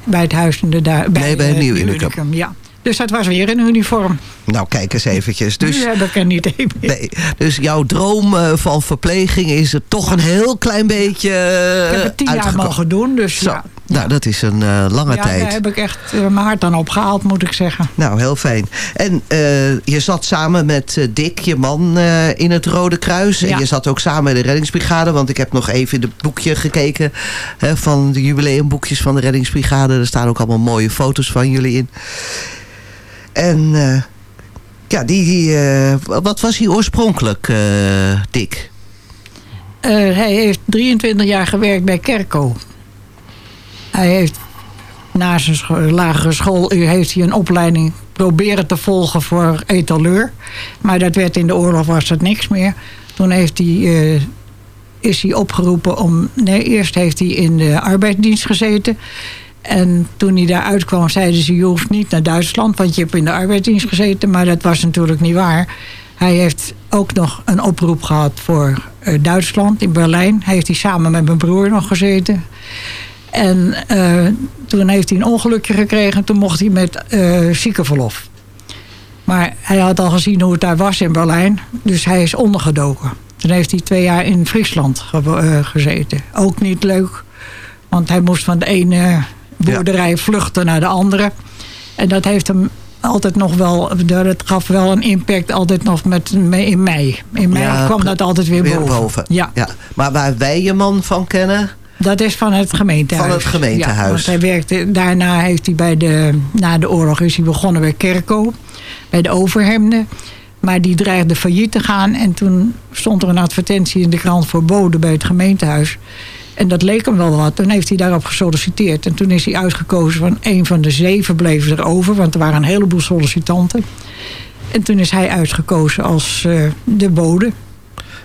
Bij het Huis in de Duinen. Nee, bij, bij Nieuw Unicum. Ja. Dus dat was weer een uniform. Nou, kijk eens eventjes. Dus, nu heb ik er niet. Nee, dus jouw droom uh, van verpleging is er toch een heel klein beetje Ik heb het tien jaar mogen doen, dus Zo. ja. Nou, dat is een uh, lange ja, tijd. daar heb ik echt uh, mijn hart aan opgehaald, moet ik zeggen. Nou, heel fijn. En uh, je zat samen met Dick, je man, in het Rode Kruis. Ja. En je zat ook samen in de reddingsbrigade. Want ik heb nog even in het boekje gekeken hè, van de jubileumboekjes van de reddingsbrigade. Er staan ook allemaal mooie foto's van jullie in. En uh, ja, die, uh, wat was hij oorspronkelijk, uh, Dick? hij heeft 23 jaar gewerkt bij Kerko. Hij heeft na zijn lagere school heeft hij een opleiding proberen te volgen voor etaleur. Maar dat werd in de oorlog was dat niks meer. Toen heeft hij, is hij opgeroepen om... Nee, eerst heeft hij in de arbeidsdienst gezeten... En toen hij daar uitkwam, zeiden ze... je hoeft niet naar Duitsland, want je hebt in de arbeidsdienst gezeten. Maar dat was natuurlijk niet waar. Hij heeft ook nog een oproep gehad voor uh, Duitsland, in Berlijn. Heeft hij samen met mijn broer nog gezeten. En uh, toen heeft hij een ongelukje gekregen. Toen mocht hij met uh, ziekenverlof. Maar hij had al gezien hoe het daar was in Berlijn. Dus hij is ondergedoken. Toen heeft hij twee jaar in Friesland ge gezeten. Ook niet leuk. Want hij moest van de ene boerderij ja. vluchten naar de andere. En dat heeft hem altijd nog wel, dat gaf wel een impact altijd nog met, in mei. In mei ja, kwam dat altijd weer, weer boven. boven. Ja. ja. Maar waar wij je man van kennen... Dat is van het gemeentehuis. Van het gemeentehuis. Ja, want hij werkte, daarna heeft hij bij de, na de oorlog is hij begonnen bij Kerko. Bij de Overhemden. Maar die dreigde failliet te gaan. En toen stond er een advertentie in de krant voor boden bij het gemeentehuis. En dat leek hem wel wat. Toen heeft hij daarop gesolliciteerd. En toen is hij uitgekozen van een van de zeven bleven er over. Want er waren een heleboel sollicitanten. En toen is hij uitgekozen als uh, de bode.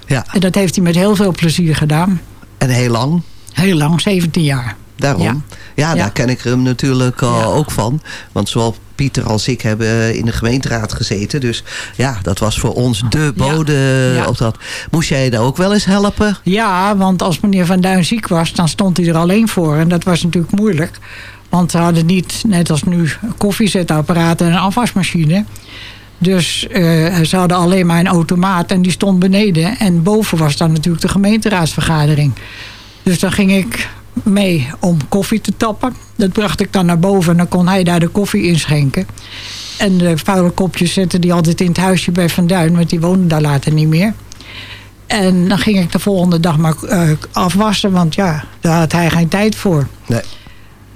Ja. En dat heeft hij met heel veel plezier gedaan. En heel lang? Heel lang, 17 jaar. Daarom. Ja, ja daar ken ik hem natuurlijk uh, ook van. Want zowel Pieter als ik hebben in de gemeenteraad gezeten. Dus ja, dat was voor ons de bode ja, ja. op dat. Moest jij daar ook wel eens helpen? Ja, want als meneer Van Duin ziek was, dan stond hij er alleen voor. En dat was natuurlijk moeilijk. Want ze hadden niet, net als nu, koffiezetapparaten en een afwasmachine. Dus uh, ze hadden alleen maar een automaat en die stond beneden. En boven was dan natuurlijk de gemeenteraadsvergadering. Dus dan ging ik mee om koffie te tappen. Dat bracht ik dan naar boven en dan kon hij daar de koffie inschenken. En de vuile kopjes zette die altijd in het huisje bij Van Duin, want die woonde daar later niet meer. En dan ging ik de volgende dag maar eh, afwassen, want ja, daar had hij geen tijd voor. Nee.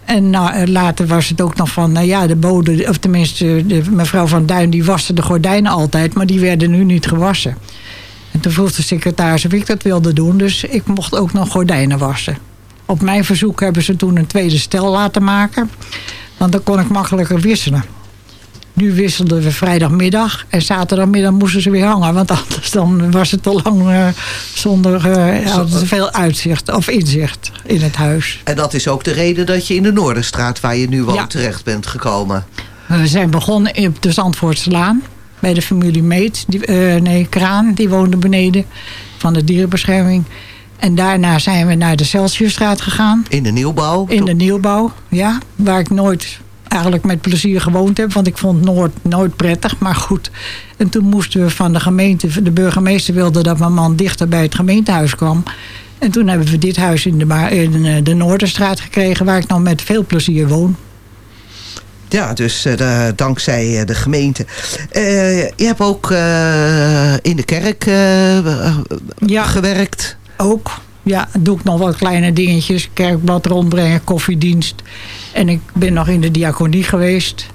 En nou, eh, later was het ook nog van, nou ja, de bode, of tenminste, de, mevrouw van Duin, die waste de gordijnen altijd, maar die werden nu niet gewassen. En toen vroeg de secretaris of ik dat wilde doen, dus ik mocht ook nog gordijnen wassen. Op mijn verzoek hebben ze toen een tweede stel laten maken, want dan kon ik makkelijker wisselen. Nu wisselden we vrijdagmiddag en zaterdagmiddag moesten ze weer hangen. Want anders dan was het te lang eh, zonder ze veel uitzicht of inzicht in het huis. En dat is ook de reden dat je in de Noorderstraat, waar je nu woont, Ja. terecht bent gekomen. We zijn begonnen op de Zandvoortslaan bij de familie Meet. Die, nee, Kraan, die woonde beneden van de dierenbescherming. En daarna zijn we naar de Celsiusstraat gegaan. In de nieuwbouw? In de nieuwbouw, ja. Waar ik nooit eigenlijk met plezier gewoond heb. Want ik vond Noord nooit prettig, maar goed. En toen moesten we van de gemeente... De burgemeester wilde dat mijn man dichter bij het gemeentehuis kwam. En toen hebben we dit huis in de, in eh, de Noorderstraat gekregen... waar ik nou met veel plezier woon. Ja, dus eh, dankzij eh, de gemeente. Je hebt ook in de kerk eh, gewerkt. Ook. Ja, doe ik nog wat kleine dingetjes. Kerkblad rondbrengen, koffiedienst. En ik ben nog in de diaconie geweest.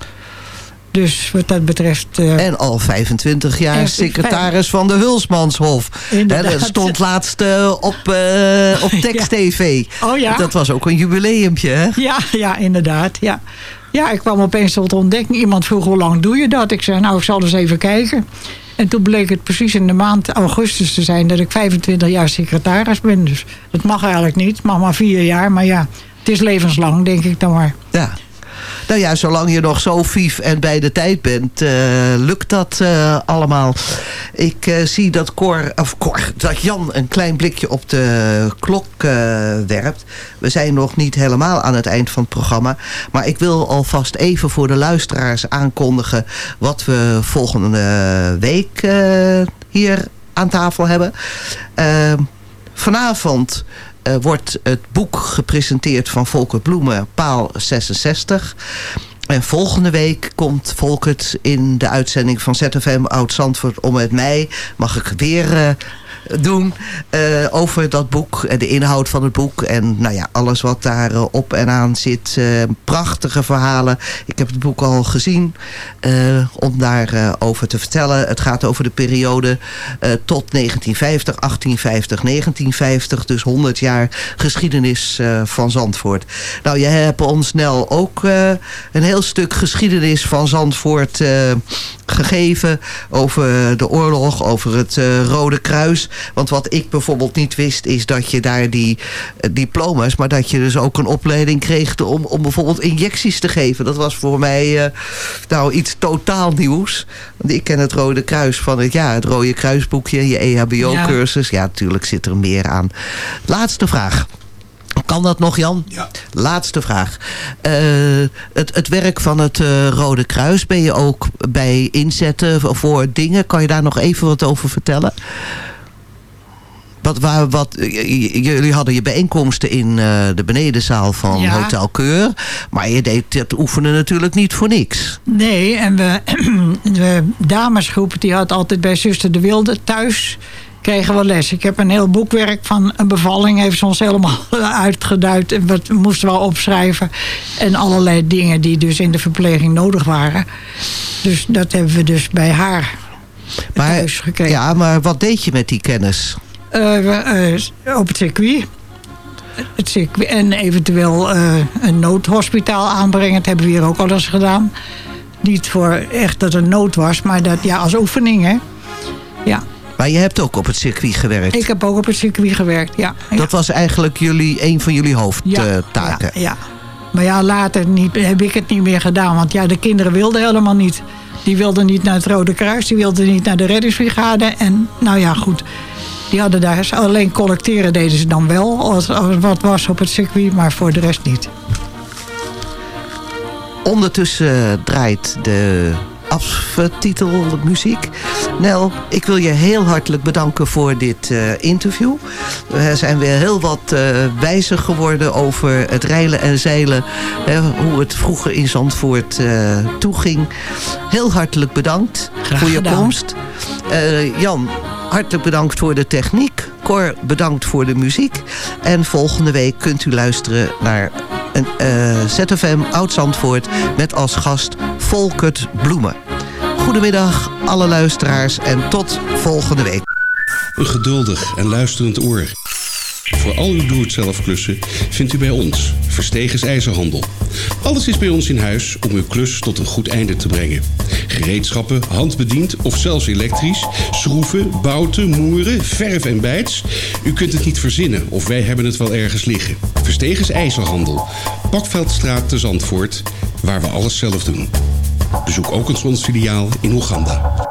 Dus wat dat betreft... eh, En al 25 jaar secretaris van de Hulsmanshof. Dat stond laatst eh, op, eh, op Text TV. Oh ja? Dat was ook een jubileumpje, hè? Ja, ja, inderdaad. Ja. ja, ik kwam opeens tot ontdekking. Iemand vroeg, hoe lang doe je dat? Ik zei, nou, ik zal eens even kijken. En toen bleek het precies in de maand augustus te zijn... dat ik 25 jaar secretaris ben. Dus dat mag eigenlijk niet. Het mag maar vier jaar. Maar ja, het is levenslang, denk ik dan maar. Ja. Nou ja, zolang je nog zo vief en bij de tijd bent, eh, lukt dat eh, allemaal. Ik eh, zie dat Cor, of Cor, dat Jan een klein blikje op de klok werpt. We zijn nog niet helemaal aan het eind van het programma. Maar ik wil alvast even voor de luisteraars aankondigen wat we volgende week hier aan tafel hebben. Vanavond eh, wordt het boek gepresenteerd van Volkert Bloemen, Paal 66. En volgende week komt Volkert in de uitzending van ZFM Oud-Zandvoort om met mij. Mag ik weer eh, doen eh, over dat boek en de inhoud van het boek. En nou ja, alles wat daar eh, op en aan zit. Eh, prachtige verhalen. Ik heb het boek al gezien eh, om daarover over te vertellen. Het gaat over de periode eh, tot 1950, 1850, 1950. Dus 100 jaar geschiedenis eh, van Zandvoort. Nou, je hebt ons snel ook eh, een heel stuk geschiedenis van Zandvoort eh, gegeven. Over de oorlog, over het eh, Rode Kruis. Want wat ik bijvoorbeeld niet wist is dat je daar die eh, diploma's... maar dat je dus ook een opleiding kreeg om, om bijvoorbeeld injecties te geven. Dat was voor mij eh, nou iets totaal nieuws. Want ik ken het Rode Kruis van het, ja, het Rode Kruisboekje, je EHBO-cursus. Ja. natuurlijk zit er meer aan. Laatste vraag. Kan dat nog, Jan? Ja. Laatste vraag. Eh, het, het werk van het eh, Rode Kruis, ben je ook bij inzetten voor dingen? Kan je daar nog even wat over vertellen? Wat, waar, wat, j- jullie hadden je bijeenkomsten in eh, de benedenzaal van Ja. Hotel Keur. Maar je deed het oefenen natuurlijk niet voor niks. Nee, en we, de damesgroep die had altijd bij zuster De Wilde thuis kregen we les. Ik heb een heel boekwerk van een bevalling, heeft ze ons helemaal uitgeduid. En wat moesten we opschrijven. En allerlei dingen die dus in de verpleging nodig waren. Dus dat hebben we dus bij haar thuis gekregen. Ja, maar wat deed je met die kennis? Eh, eh, op het circuit. Het circuit en eventueel eh, een noodhospitaal aanbrengen. Dat hebben we hier ook al eens gedaan. Niet voor echt dat het nood was, maar dat ja, als oefening, hè. Ja, Maar je hebt ook op het circuit gewerkt. ik heb ook op het circuit gewerkt, ja. ja. Dat was eigenlijk jullie, een van jullie hoofdtaken. Ja, ja. Maar ja, later niet, heb ik het niet meer gedaan. Want ja, de kinderen wilden helemaal niet. Die wilden niet naar het Rode Kruis. Die wilden niet naar de reddingsbrigade. En nou ja, goed. Die hadden daar alleen collecteren deden ze dan wel. Als, als wat was op het circuit. Maar voor de rest niet. Ondertussen draait de aftitel muziek. Nel, ik wil je heel hartelijk bedanken voor dit eh, interview. We zijn weer heel wat uh, wijzer geworden over het reilen en zeilen. Hè, hoe het vroeger in Zandvoort uh, toeging. Heel hartelijk bedankt Graag voor je gedaan. komst. Jan, hartelijk bedankt voor de techniek. Cor, bedankt voor de muziek. En volgende week kunt u luisteren naar een uh, ZFM Oud-Zandvoort... met als gast Volkert Bloemen. Goedemiddag alle luisteraars en tot volgende week. Een geduldig en luisterend oor. Voor al uw doe-het-zelf klussen vindt u bij ons Verstegens IJzerhandel. Alles is bij ons in huis om uw klus tot een goed einde te brengen. Gereedschappen, handbediend of zelfs elektrisch, schroeven, bouten, moeren, verf en bijts. U kunt het niet verzinnen of wij hebben het wel ergens liggen. Verstegens IJzerhandel. Bakveldstraat te Zandvoort, waar we alles zelf doen. Bezoek ook eens ons filiaal in Oeganda.